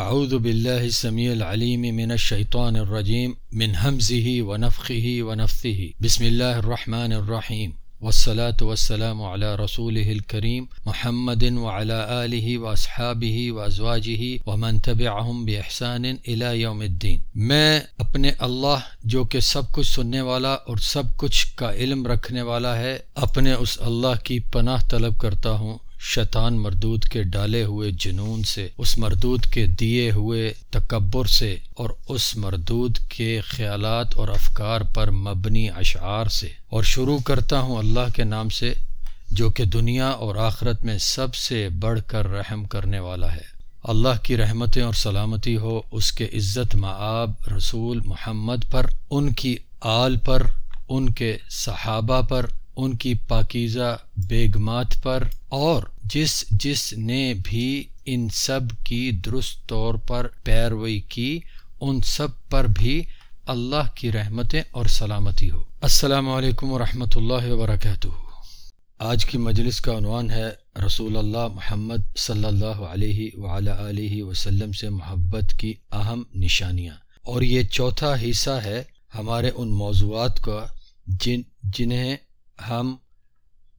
اعوذ باللہ السمیع العلیم من الشیطان الرجیم من حمزه ونفخه ونفثه بسم اللہ الرحمن الرحیم. والصلاة والسلام على رسوله الكریم محمد وعلى آلہ واصحابہ وازواجہ ومن تبعهم بإحسان الى یوم الدین. میں اپنے اللہ جو کہ سب کچھ سننے والا اور سب کچھ کا علم رکھنے والا ہے، اپنے اس اللہ کی پناہ طلب کرتا ہوں۔ شیطان مردود کے ڈالے ہوئے جنون سے، اس مردود کے دیے ہوئے تکبر سے، اور اس مردود کے خیالات اور افکار پر مبنی اشعار سے۔ اور شروع کرتا ہوں اللہ کے نام سے، جو کہ دنیا اور آخرت میں سب سے بڑھ کر رحم کرنے والا ہے۔ اللہ کی رحمتیں اور سلامتی ہو اس کے عزت معاب رسول محمد پر، ان کی آل پر، ان کے صحابہ پر ان کی پاکیزہ بیگمات پر اور جس جس نے بھی ان سب کی درست طور پر پیروئی کی، ان سب پر بھی اللہ کی رحمتیں اور سلامتی ہو۔ السلام علیکم ورحمۃ اللہ وبرکاتہ۔ آج کی مجلس کا عنوان ہے رسول اللہ محمد صلی اللہ علیہ وعلی علیہ وسلم سے محبت کی اہم نشانیاں۔ اور یہ چوتھا حصہ ہے ہمارے ان موضوعات کا جن جنہیں ہم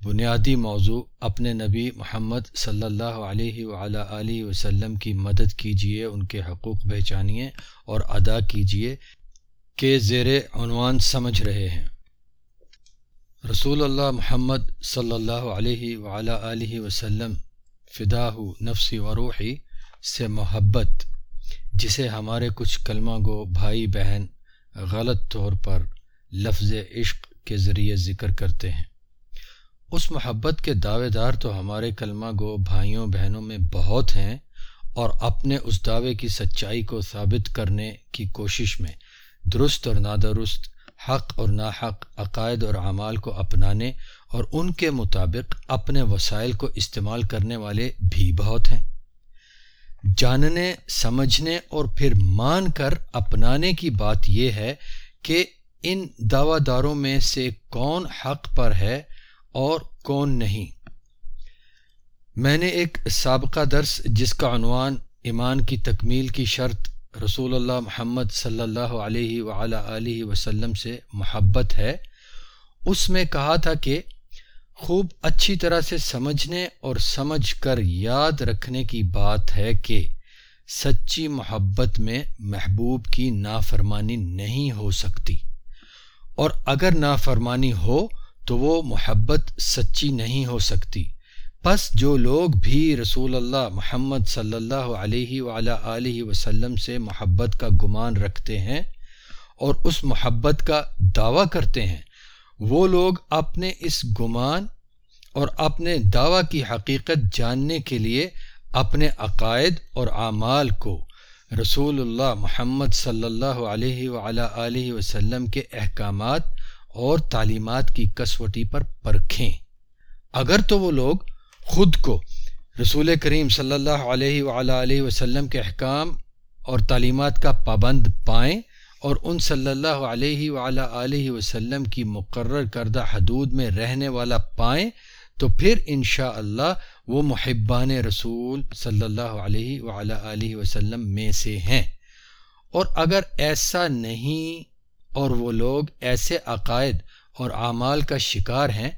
بنیادی موضوع اپنے نبی محمد صلی اللہ علیہ وعلیٰ علیہ وسلم کی مدد کیجیے ان کے حقوق پہچانیے اور ادا کیجیے کے زیر عنوان سمجھ رہے ہیں۔ رسول اللہ محمد صلی اللہ علیہ وعلیٰ علیہ وسلم فداح نفسی وروحی سے محبت، جسے ہمارے کچھ کلمہ گو بھائی بہن غلط طور پر لفظ عشق کے ذریعے ذکر کرتے ہیں۔ اس محبت کے دعوے دار تو ہمارے کلمہ گو بھائیوں بہنوں میں بہت ہیں اور اپنے اس دعوے کی سچائی کو ثابت کرنے کی کوشش میں درست اور نادرست، حق اور ناحق عقائد اور اعمال کو اپنانے اور ان کے مطابق اپنے وسائل کو استعمال کرنے والے بھی بہت ہیں۔ جاننے، سمجھنے اور پھر مان کر اپنانے کی بات یہ ہے کہ ان دعوی داروں میں سے کون حق پر ہے اور کون نہیں۔ میں نے ایک سابقہ درس جس کا عنوان ایمان کی تکمیل کی شرط رسول اللہ محمد صلی اللہ علیہ وعلی علیہ وسلم سے محبت ہے، اس میں کہا تھا کہ خوب اچھی طرح سے سمجھنے اور سمجھ کر یاد رکھنے کی بات ہے کہ سچی محبت میں محبوب کی نافرمانی نہیں ہو سکتی۔ اور اگر نافرمانی ہو تو وہ محبت سچی نہیں ہو سکتی۔ بس جو لوگ بھی رسول اللہ محمد صلی اللہ علیہ وعلیٰ علیہ وسلم سے محبت کا گمان رکھتے ہیں اور اس محبت کا دعویٰ کرتے ہیں، وہ لوگ اپنے اس گمان اور اپنے دعویٰ کی حقیقت جاننے کے لیے اپنے عقائد اور اعمال کو رسول اللہ محمد صلی اللہ علیہ وعلیٰ علیہ وسلم کے احکامات اور تعلیمات کی کسوٹی پر پرکھیں۔ اگر تو وہ لوگ خود کو رسول کریم صلی اللہ علیہ وعلیٰ علیہ وسلم کے احکام اور تعلیمات کا پابند پائیں اور ان صلی اللہ علیہ وعلیٰ علیہ وسلم کی مقرر کردہ حدود میں رہنے والا پائیں تو پھر انشاءاللہ اللہ وہ محبان رسول صلی اللہ علیہ وعلیٰ علیہ وسلم میں سے ہیں۔ اور اگر ایسا نہیں اور وہ لوگ ایسے عقائد اور اعمال کا شکار ہیں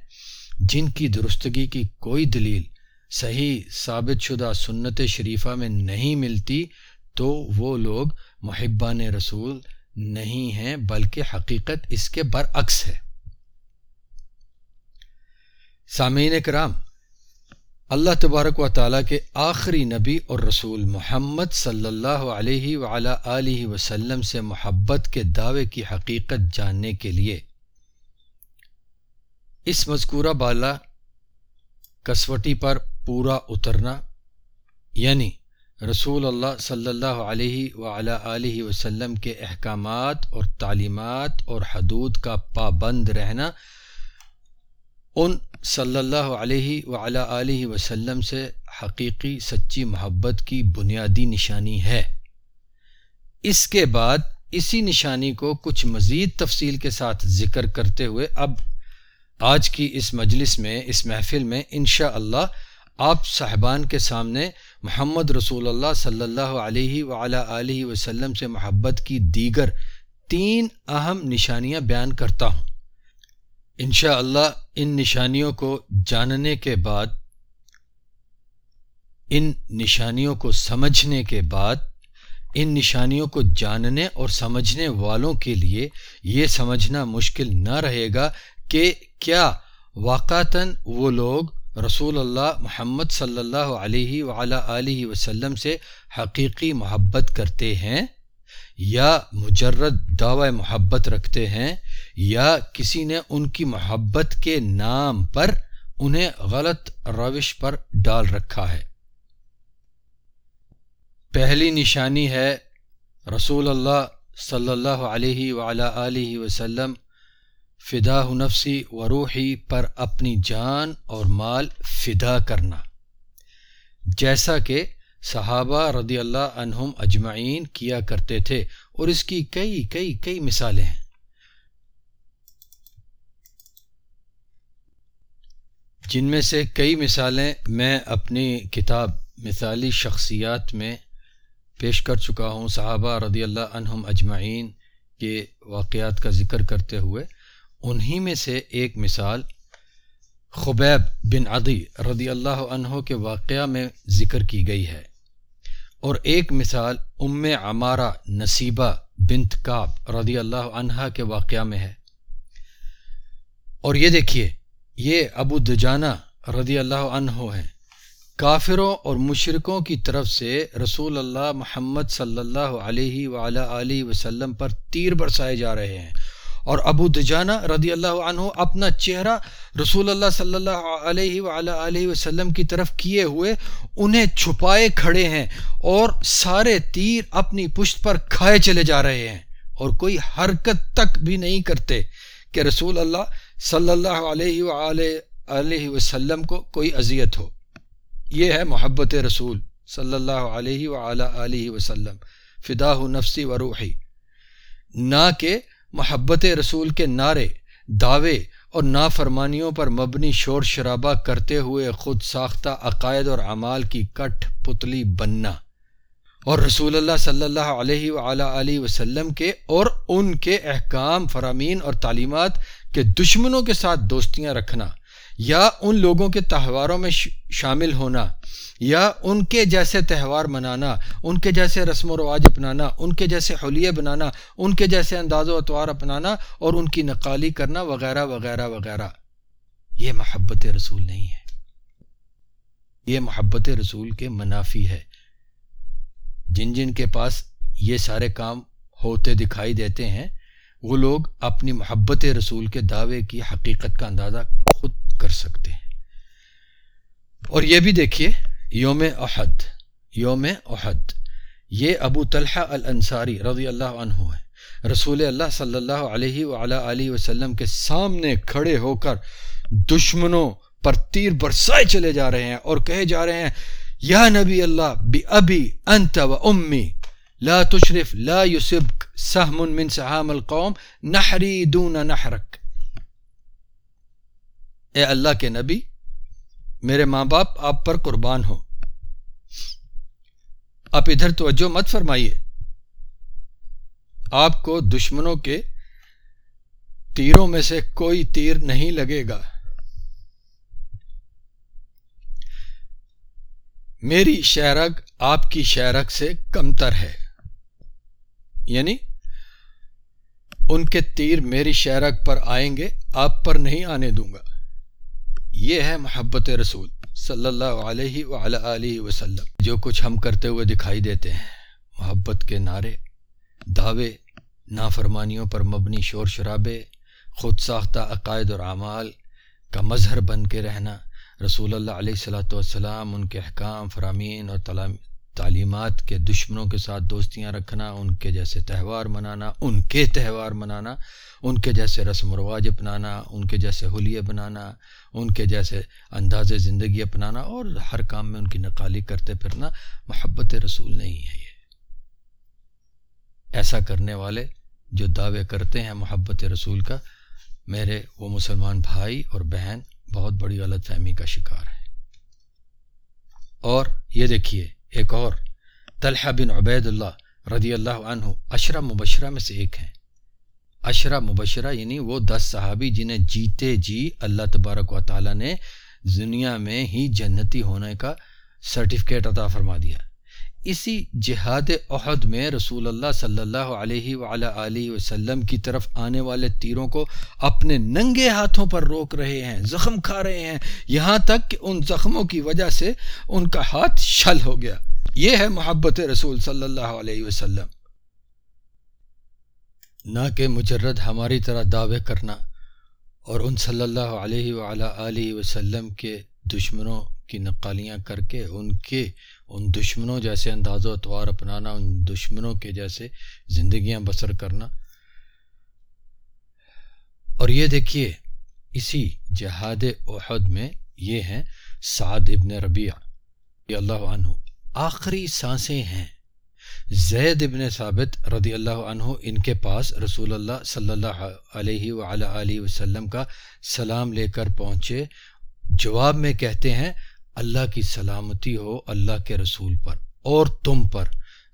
جن کی درستگی کی کوئی دلیل صحیح ثابت شدہ سنت شریفہ میں نہیں ملتی تو وہ لوگ محبان رسول نہیں ہیں بلکہ حقیقت اس کے برعکس ہے۔ سامعین کرام اللہ تبارک و تعالیٰ کے آخری نبی اور رسول محمد صلی اللہ علیہ وعلیٰ علیہ وسلم سے محبت کے دعوے کی حقیقت جاننے کے لیے اس مذکورہ بالا کسوٹی پر پورا اترنا یعنی رسول اللہ صلی اللہ علیہ وعلیٰ علیہ وسلم کے احکامات اور تعلیمات اور حدود کا پابند رہنا، ان صلی اللہ علیہ وعلیٰ علیہ وسلم سے حقیقی سچی محبت کی بنیادی نشانی ہے۔ اس کے بعد اسی نشانی کو کچھ مزید تفصیل کے ساتھ ذکر کرتے ہوئے اب آج کی اس مجلس میں، اس محفل میں انشاء اللہ آپ صاحبان کے سامنے محمد رسول اللہ صلی اللہ علیہ وعلیٰ علیہ وسلم سے محبت کی دیگر تین اہم نشانیاں بیان کرتا ہوں۔ انشاءاللہ اللہ ان نشانیوں کو جاننے کے بعد، ان نشانیوں کو سمجھنے کے بعد، ان نشانیوں کو جاننے اور سمجھنے والوں کے لیے یہ سمجھنا مشکل نہ رہے گا کہ کیا واقعتاً وہ لوگ رسول اللہ محمد صلی اللہ علیہ وعلیٰ علیہ وسلم سے حقیقی محبت کرتے ہیں۔ یا مجرد دعوی محبت رکھتے ہیں یا کسی نے ان کی محبت کے نام پر انہیں غلط روش پر ڈال رکھا ہے۔ پہلی نشانی ہے رسول اللہ صلی اللہ علیہ وعلیٰ علیہ وسلم فدا نفسی و روحی پر اپنی جان اور مال فدا کرنا۔ جیسا کہ صحابہ رضی اللہ عنہم اجمعین کیا کرتے تھے اور اس کی کئی کئی کئی مثالیں ہیں۔ جن میں سے کئی مثالیں میں اپنی کتاب مثالی شخصیات میں پیش کر چکا ہوں۔ صحابہ رضی اللہ عنہم اجمعین کے واقعات کا ذکر کرتے ہوئے انہی میں سے ایک مثال خبیب بن عدی رضی اللہ عنہ کے واقعہ میں ذکر کی گئی ہے۔ اور ایک مثال ام عمارہ نصیبہ بنت کاب رضی اللہ عنہا کے واقعہ میں ہے۔ اور یہ دیکھیے، یہ ابو دجانہ رضی اللہ عنہ ہیں۔ کافروں اور مشرقوں کی طرف سے رسول اللہ محمد صلی اللہ علیہ وعلیٰ علیہ وسلم پر تیر برسائے جا رہے ہیں۔ اور ابو دجانہ رضی اللہ عنہ اپنا چہرہ رسول اللہ صلی اللہ علیہ علیہ وسلم کی طرف کیے ہوئے انہیں چھپائے کھڑے ہیں اور سارے تیر اپنی پشت پر کھائے چلے جا رہے ہیں اور کوئی حرکت تک بھی نہیں کرتے کہ رسول اللہ صلی اللہ علیہ علیہ وسلم کو کوئی اذیت ہو۔ یہ ہے محبت رسول صلی اللہ علیہ علیہ وسلم فدا نفسی و روحی۔ نہ کہ محبت رسول کے نعرے، دعوے اور نافرمانیوں پر مبنی شور شرابہ کرتے ہوئے خود ساختہ عقائد اور اعمال کی کٹھ پتلی بننا اور رسول اللہ صلی اللہ علیہ علیہ وسلم کے اور ان کے احکام، فرامین اور تعلیمات کے دشمنوں کے ساتھ دوستیاں رکھنا۔ یا ان لوگوں کے تہواروں میں شامل ہونا، یا ان کے جیسے تہوار منانا، ان کے جیسے رسم و رواج اپنانا، ان کے جیسے حلیے بنانا، ان کے جیسے انداز و اطوار اپنانا اور ان کی نقالی کرنا، وغیرہ وغیرہ وغیرہ۔ یہ محبت رسول نہیں ہے۔ یہ محبت رسول کے منافی ہے۔ جن جن کے پاس یہ سارے کام ہوتے دکھائی دیتے ہیں، وہ لوگ اپنی محبت رسول کے دعوے کی حقیقت کا اندازہ خود کر سکتے ہیں۔ اور یہ بھی دیکھیے، یوم احد یوم احد۔ یہ ابو طلحہ الانصاری رضی اللہ عنہ ہے۔ رسول اللہ صلی اللہ علیہ علیہ وسلم کے سامنے کھڑے ہو کر دشمنوں پر تیر برسائے چلے جا رہے ہیں اور کہے جا رہے ہیں، یا نبی اللہ، بی ابی انت و امی، لا تشرف، لا یسبک سہم من سہام القوم، نحری دون نحرک۔ اے اللہ کے نبی، میرے ماں باپ، آپ پر قربان ہو۔ آپ ادھر توجہ مت فرمائیے۔ آپ کو دشمنوں کے تیروں میں سے کوئی تیر نہیں لگے گا۔ میری شہرگ آپ کی شہرگ سے کمتر ہے۔ یعنی ان کے تیر میری شہرگ پر آئیں گے، آپ پر نہیں آنے دوں گا۔ یہ ہے محبت رسول صلی اللہ علیہ علیہ وسلم۔ جو کچھ ہم کرتے ہوئے دکھائی دیتے ہیں، محبت کے نعرے، دعوے، نافرمانیوں پر مبنی شور شرابے، خود ساختہ عقائد اور اعمال کا مظہر بن کے رہنا، رسول اللہ علیہ صلاۃ والسلام، ان کے احکام، فرامین اور تعلیمات کے دشمنوں کے ساتھ دوستیاں رکھنا، ان کے جیسے تہوار منانا، ان کے تہوار منانا، ان کے جیسے رسم و رواج اپنانا، ان کے جیسے حلیے بنانا ان کے جیسے انداز زندگی اپنانا اور ہر کام میں ان کی نقالی کرتے پھرنا محبت رسول نہیں ہے یہ۔ ایسا کرنے والے جو دعوے کرتے ہیں محبت رسول کا، میرے وہ مسلمان بھائی اور بہن بہت بڑی غلط فہمی کا شکار ہے اور یہ دیکھیے ایک اور، طلحہ بن عبید اللہ رضی اللہ عنہ اشرا مبشرہ میں سے ایک ہیں۔ اشرا مبشرہ یعنی وہ دس صحابی جنہیں جیتے جی اللہ تبارک و تعالیٰ نے دنیا میں ہی جنتی ہونے کا سرٹیفکیٹ عطا فرما دیا۔ اسی جہاد عہد میں رسول اللہ صلی اللہ علیہ وعلیٰ وسلم کی طرف آنے والے تیروں کو اپنے ننگے ہاتھوں پر روک رہے ہیں، زخم کھا رہے ہیں۔ یہاں تک کہ ان زخموں کی وجہ سے ان کا ہاتھ شل ہو گیا۔ یہ ہے محبت رسول صلی اللہ علیہ وسلم۔ نہ کہ مجرد ہماری طرح دعوے کرنا اور ان صلی اللہ علیہ وعلیٰ وسلم کے دشمنوں کی نقالیاں کر کے ان کے ان دشمنوں جیسے انداز و اتوار اپنانا، ان دشمنوں کے جیسے زندگیاں بسر کرنا۔ اور یہ دیکھیے، اسی جہاد احد میں یہ ہیں سعد ابن ربیع اللہ عنہ۔ آخری سانسیں ہیں۔ زید ابن ثابت رضی اللہ عنہ، ان کے پاس رسول اللہ صلی اللہ علیہ وعلیٰ وسلم کا سلام لے کر پہنچے۔ جواب میں کہتے ہیں اللہ کی سلامتی ہو اللہ کے رسول پر اور تم پر۔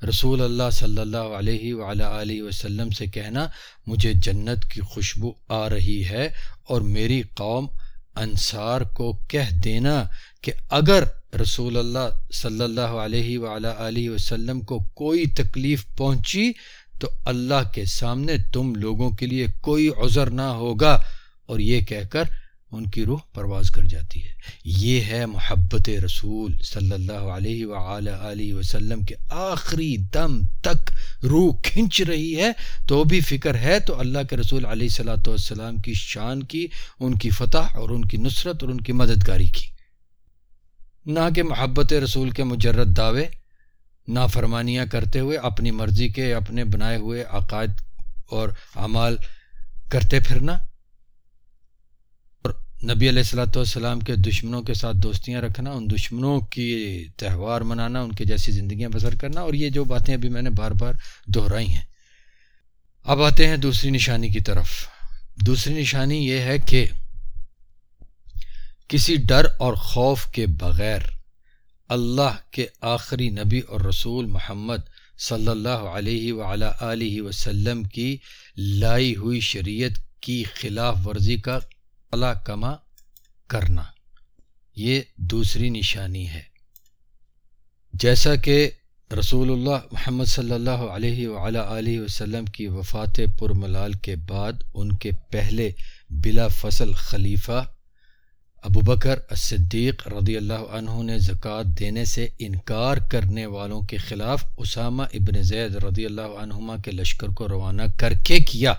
رسول اللہ صلی اللہ علیہ وعلیٰ وسلم سے کہنا، مجھے جنت کی خوشبو آ رہی ہے اور میری قوم انصار کو کہہ دینا کہ اگر رسول اللہ صلی اللہ علیہ وعلیٰ وسلم کو کوئی تکلیف پہنچی تو اللہ کے سامنے تم لوگوں کے لیے کوئی عذر نہ ہوگا۔ اور یہ کہہ کر ان کی روح پرواز کر جاتی ہے۔ یہ ہے محبت رسول صلی اللہ علیہ وآلہ وسلم کے آخری دم تک روح کھنچ رہی ہے۔ تو بھی فکر ہے تو اللہ کے رسول علیہ صلاۃ والسلام کی شان کی، ان کی فتح اور ان کی نصرت اور ان کی مددگاری کی۔ نہ کہ محبت رسول کے مجرد دعوے، نافرمانیاں کرتے ہوئے، اپنی مرضی کے، اپنے بنائے ہوئے عقائد اور اعمال کرتے پھرنا۔ نبی علیہ السلاۃ والسلام کے دشمنوں کے ساتھ دوستیاں رکھنا، ان دشمنوں کی تہوار منانا، ان کی جیسی زندگیاں بسر کرنا، اور یہ جو باتیں ابھی میں نے بار بار دہرائی ہیں۔ اب آتے ہیں دوسری نشانی کی طرف۔ دوسری نشانی یہ ہے کہ کسی ڈر اور خوف کے بغیر اللہ کے آخری نبی اور رسول محمد صلی اللہ علیہ وعلیٰ وسلم کی لائی ہوئی شریعت کی خلاف ورزی کا کما کرنا۔ یہ دوسری نشانی ہے۔ جیسا کہ رسول اللہ محمد صلی اللہ علیہ وعلیٰ وسلم کی وفات پر ملال کے بعد ان کے پہلے بلا فصل خلیفہ ابو بکر صدیق رضی اللہ عنہ نے زکوٰۃ دینے سے انکار کرنے والوں کے خلاف اسامہ ابن زید رضی اللہ عنہما کے لشکر کو روانہ کر کے کیا۔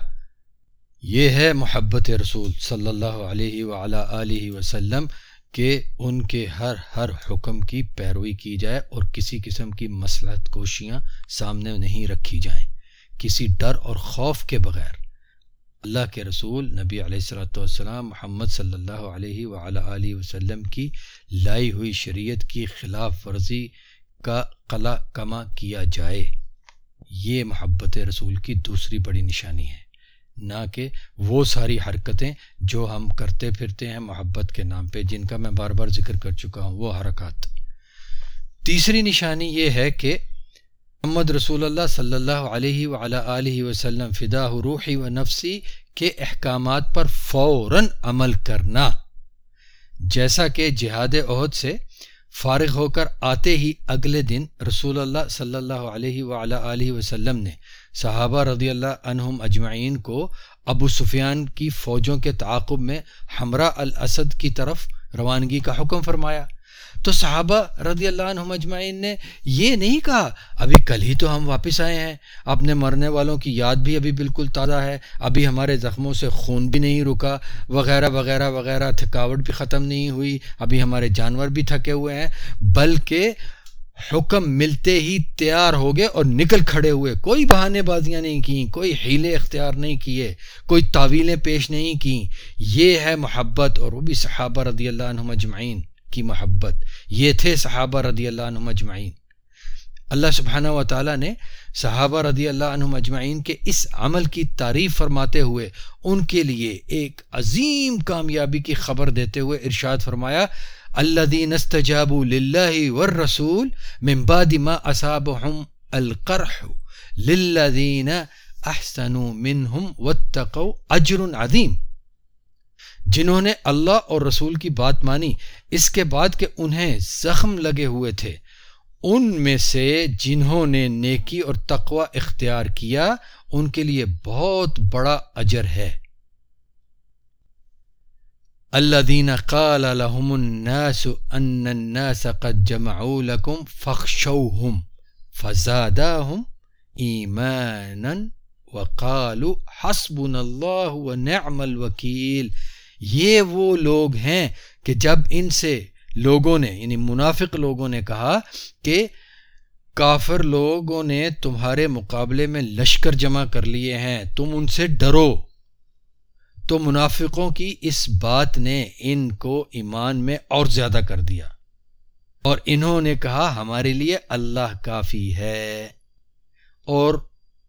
یہ ہے محبت رسول صلی اللہ علیہ وعلیٰ وسلم کہ ان کے ہر ہر حکم کی پیروی کی جائے اور کسی قسم کی مسلحت کوشیاں سامنے نہیں رکھی جائیں، کسی ڈر اور خوف کے بغیر۔ اللہ کے رسول نبی علیہ السلۃ والسلام محمد صلی اللہ علیہ وعلیٰ وسلم کی لائی ہوئی شریعت کی خلاف ورزی کا قلع کما کیا جائے۔ یہ محبت رسول کی دوسری بڑی نشانی ہے۔ نہ کہ وہ ساری حرکتیں جو ہم کرتے پھرتے ہیں محبت کے نام پہ، جن کا میں بار بار ذکر کر چکا ہوں، وہ حرکات۔ تیسری نشانی یہ ہے کہ محمد رسول اللہ صلی اللہ علیہ وعلیٰ وسلم فدا روحی و نفسی کے احکامات پر فوراً عمل کرنا۔ جیسا کہ جہاد عہد سے فارغ ہو کر آتے ہی اگلے دن رسول اللہ صلی اللہ علیہ وعلیٰ وسلم نے صحابہ رضی اللہ عنہم اجمعین کو ابو سفیان کی فوجوں کے تعاقب میں ہمراہ الاسد کی طرف روانگی کا حکم فرمایا۔ تو صحابہ رضی اللہ عنہم اجمعین نے یہ نہیں کہا، ابھی کل ہی تو ہم واپس آئے ہیں۔ اپنے مرنے والوں کی یاد بھی ابھی بالکل تازہ ہے۔ ابھی ہمارے زخموں سے خون بھی نہیں رکا، وغیرہ وغیرہ وغیرہ، تھکاوٹ بھی ختم نہیں ہوئی۔ ابھی ہمارے جانور بھی تھکے ہوئے ہیں۔ بلکہ حکم ملتے ہی تیار ہو گئے اور نکل کھڑے ہوئے۔ کوئی بہانے بازیاں نہیں کیں، کوئی ہیلے اختیار نہیں کیے، کوئی تعویلیں پیش نہیں کیں۔ یہ ہے محبت اور وہ بھی صحابہ رضی اللہ عنہ مجمعین کی محبت۔ یہ تھے صحابہ رضی اللہ عنہ مجمعین اللہ سبحانہ و تعالیٰ نے صحابہ رضی اللہ عنہ مجمعین کے اس عمل کی تعریف فرماتے ہوئے ان کے لیے ایک عظیم کامیابی کی خبر دیتے ہوئے ارشاد فرمایا اللہ دین استجاب اللہ ور رسول ممباد ما اصاب القرح للذین احسنوا منہم واتقوا اجر عظیم جنہوں نے اللہ اور رسول کی بات مانی، اس کے بعد کہ انہیں زخم لگے ہوئے تھے، ان میں سے جنہوں نے نیکی اور تقوی اختیار کیا، ان کے لیے بہت بڑا اجر ہے۔ اللہ دین قال لهم الناس ان الناس قد جمعوا لكم فخشوهم فزاداهم ایمانا وقالوا حسبنا اللہ ونعم الوکیل یہ وہ لوگ ہیں کہ جب ان سے لوگوں نے یعنی منافق لوگوں نے کہا کہ کافر لوگوں نے تمہارے مقابلے میں لشکر جمع کر لیے ہیں، تم ان سے ڈرو۔ تو منافقوں کی اس بات نے ان کو ایمان میں اور زیادہ کر دیا۔ اور انہوں نے کہا، ہمارے لیے اللہ کافی ہے اور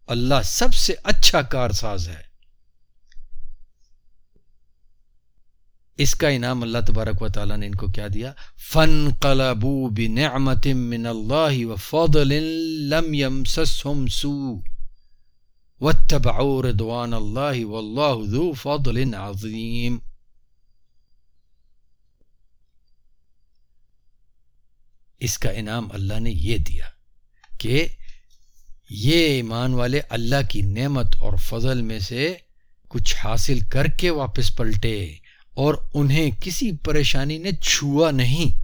اللہ سب سے اچھا کارساز ہے۔ اس کا انعام اللہ تبارک و تعالیٰ نے ان کو کیا دیا؟ فن قلبو بنعمت من اللہ وفضل لم يمسسهم سوء۔ واتبعوا رضوان اللہ واللہ ذو فضل عظیم۔ اس کا انعام اللہ نے یہ دیا کہ یہ ایمان والے اللہ کی نعمت اور فضل میں سے کچھ حاصل کر کے واپس پلٹے اور انہیں کسی پریشانی نے چھوا نہیں۔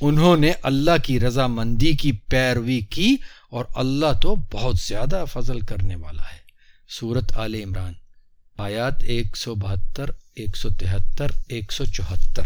انہوں نے اللہ کی رضامندی کی پیروی کی اور اللہ تو بہت زیادہ فضل کرنے والا ہے۔ سورت عال عمران، آیات ایک سو بہتر، ایک سو تہتر، ایک سو چوہتر۔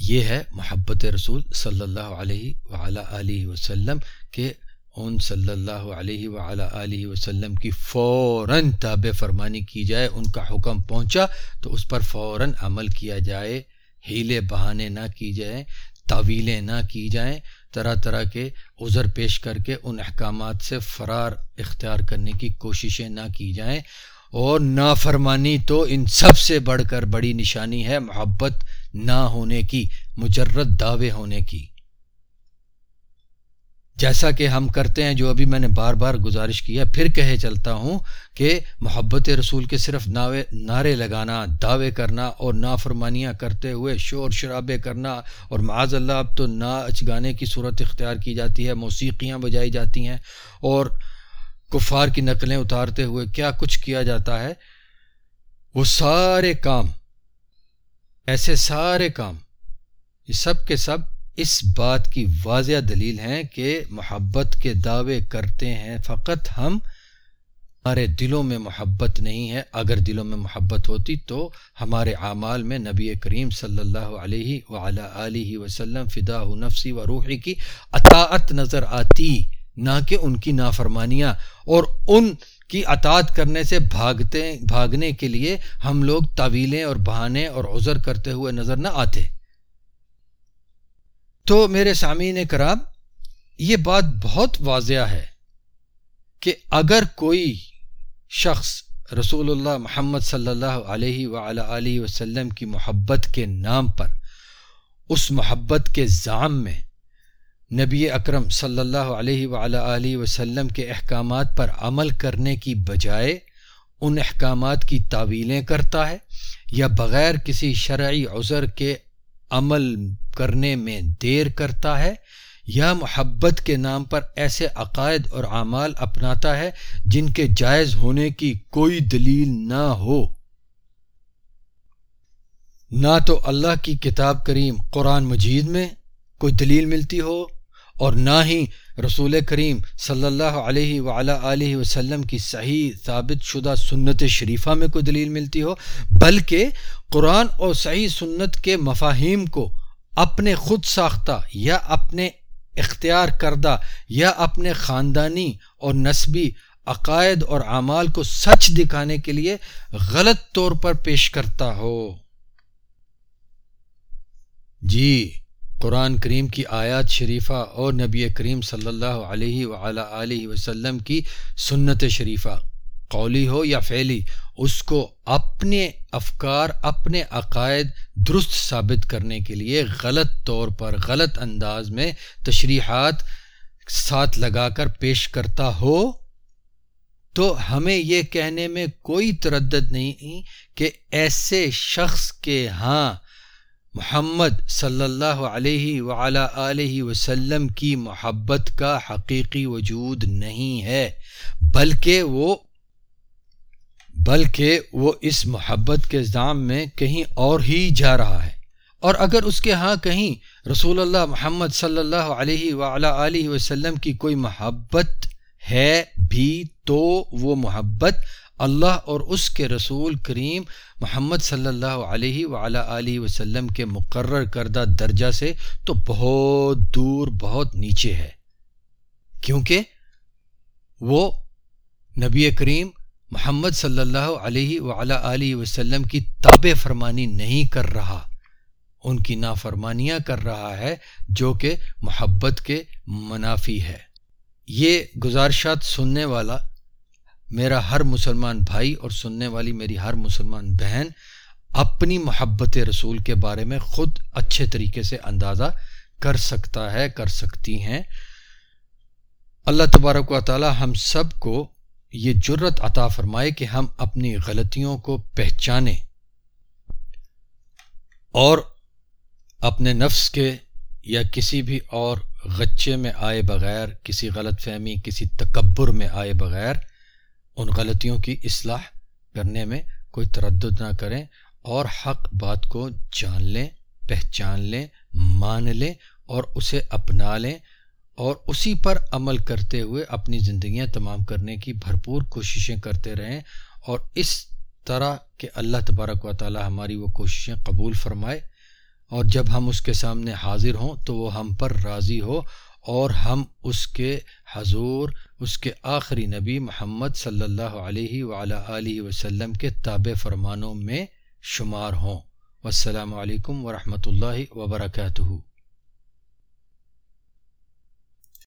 یہ ہے محبت رسول صلی اللہ علیہ وعلی علیہ وسلم کہ ان صلی اللہ علیہ وعلیٰ وسلم کی فوراً تاب فرمانی کی جائے، ان کا حکم پہنچا تو اس پر فوراً عمل کیا جائے۔ ہیلے بہانے نہ کی جائیں طویلیں نہ کی جائیں، طرح طرح کے عذر پیش کر کے ان احکامات سے فرار اختیار کرنے کی کوششیں نہ کی جائیں۔ اور نافرمانی تو ان سب سے بڑھ کر بڑی نشانی ہے، محبت نہ ہونے کی، مجرد دعوے ہونے کی۔ جیسا کہ ہم کرتے ہیں جو ابھی میں نے بار بار گزارش کیا پھر کہے چلتا ہوں کہ محبت رسول کے صرف ناوے نعرے لگانا، دعوے کرنا اور نافرمانیاں کرتے ہوئے شور شرابے کرنا اور معاذ اللہ اب تو ناچ گانے کی صورت اختیار کی جاتی ہے، موسیقیاں بجائی جاتی ہیں اور کفار کی نقلیں اتارتے ہوئے کیا کچھ کیا جاتا ہے؟ وہ سارے کام، ایسے سارے کام، یہ سب کے سب اس بات کی واضح دلیل ہیں کہ محبت کے دعوے کرتے ہیں فقط ہم۔ ہمارے دلوں میں محبت نہیں ہے۔ اگر دلوں میں محبت ہوتی تو ہمارے اعمال میں نبی کریم صلی اللہ علیہ وعلی علیہ وسلم فدا نفسی و روحی کی اطاعت نظر آتی، نہ کہ ان کی نافرمانیاں۔ اور ان کی اطاعت کرنے سے بھاگتے، بھاگنے کے لیے ہم لوگ طویلیں اور بہانے اور عذر کرتے ہوئے نظر نہ آتے۔ تو میرے سامعین کرام، یہ بات بہت واضح ہے کہ اگر کوئی شخص رسول اللہ محمد صلی اللہ علیہ وعلی علیہ وسلم کی محبت کے نام پر اس محبت کے ذام میں نبی اکرم صلی اللہ علیہ وعلی علیہ وسلم کے احکامات پر عمل کرنے کی بجائے ان احکامات کی تعویلیں کرتا ہے یا بغیر کسی شرعی عذر کے عمل کرنے میں دیر کرتا ہے یا محبت کے نام پر ایسے عقائد اور اعمال اپناتا ہے جن کے جائز ہونے کی کوئی دلیل نہ ہو۔ نہ تو اللہ کی کتاب کریم قرآن مجید میں کوئی دلیل ملتی ہو اور نہ ہی رسول کریم صلی اللہ علیہ وعلیٰ علیہ وسلم کی صحیح ثابت شدہ سنت شریفہ میں کوئی دلیل ملتی ہو، بلکہ قرآن اور صحیح سنت کے مفاہیم کو اپنے خود ساختہ یا اپنے اختیار کردہ یا اپنے خاندانی اور نسبی عقائد اور اعمال کو سچ دکھانے کے لیے غلط طور پر پیش کرتا ہو۔ جی قرآن کریم کی آیات شریفہ اور نبی کریم صلی اللہ علیہ وعلیٰ علیہ وسلم کی سنت شریفہ۔ قولی ہو یا فعلی، اس کو اپنے افکار، اپنے عقائد درست ثابت کرنے کے لیے غلط طور پر، غلط انداز میں تشریحات ساتھ لگا کر پیش کرتا ہو تو ہمیں یہ کہنے میں کوئی تردد نہیں کہ ایسے شخص کے ہاں محمد صلی اللہ علیہ وعلا علیہ وسلم کی محبت کا حقیقی وجود نہیں ہے، بلکہ وہ بلکہ وہ اس محبت کے ذام میں کہیں اور ہی جا رہا ہے۔ اور اگر اس کے ہاں کہیں رسول اللہ محمد صلی اللہ علیہ وعلا علیہ وسلم کی کوئی محبت ہے بھی، تو وہ محبت اللہ اور اس کے رسول کریم محمد صلی اللہ علیہ وعلا علیہ وسلم کے مقرر کردہ درجہ سے تو بہت دور، بہت نیچے ہے۔ کیونکہ وہ نبی کریم محمد صلی اللہ علیہ وعلا علیہ وسلم کی تاب فرمانی نہیں کر رہا۔ ان کی نافرمانیاں کر رہا ہے جو کہ محبت کے منافی ہے۔ یہ گزارشات سننے والا میرا ہر مسلمان بھائی اور سننے والی میری ہر مسلمان بہن اپنی محبت رسول کے بارے میں خود اچھے طریقے سے اندازہ کر سکتا ہے، کر سکتی ہیں۔ اللہ تبارک و تعالی ہم سب کو یہ جرت عطا فرمائے کہ ہم اپنی غلطیوں کو پہچانیں اور اپنے نفس کے یا کسی بھی اور غچے میں آئے بغیر، کسی غلط فہمی، کسی تکبر میں آئے بغیر ان غلطیوں کی اصلاح کرنے میں کوئی تردد نہ کریں اور حق بات کو جان لیں، پہچان لیں، مان لیں اور اسے اپنا لیں۔ اور اسی پر عمل کرتے ہوئے اپنی زندگیاں تمام کرنے کی بھرپور کوششیں کرتے رہیں اور اس طرح کہ اللہ تبارک و تعالی ہماری وہ کوششیں قبول فرمائے اور جب ہم اس کے سامنے حاضر ہوں تو وہ ہم پر راضی ہو اور ہم اس کے حضور، اس کے آخری نبی محمد صلی اللہ علیہ ولا علیہ وسلم کے تاب فرمانوں میں شمار ہوں۔ والسلام علیکم ورحمۃ اللہ وبرکاتہ۔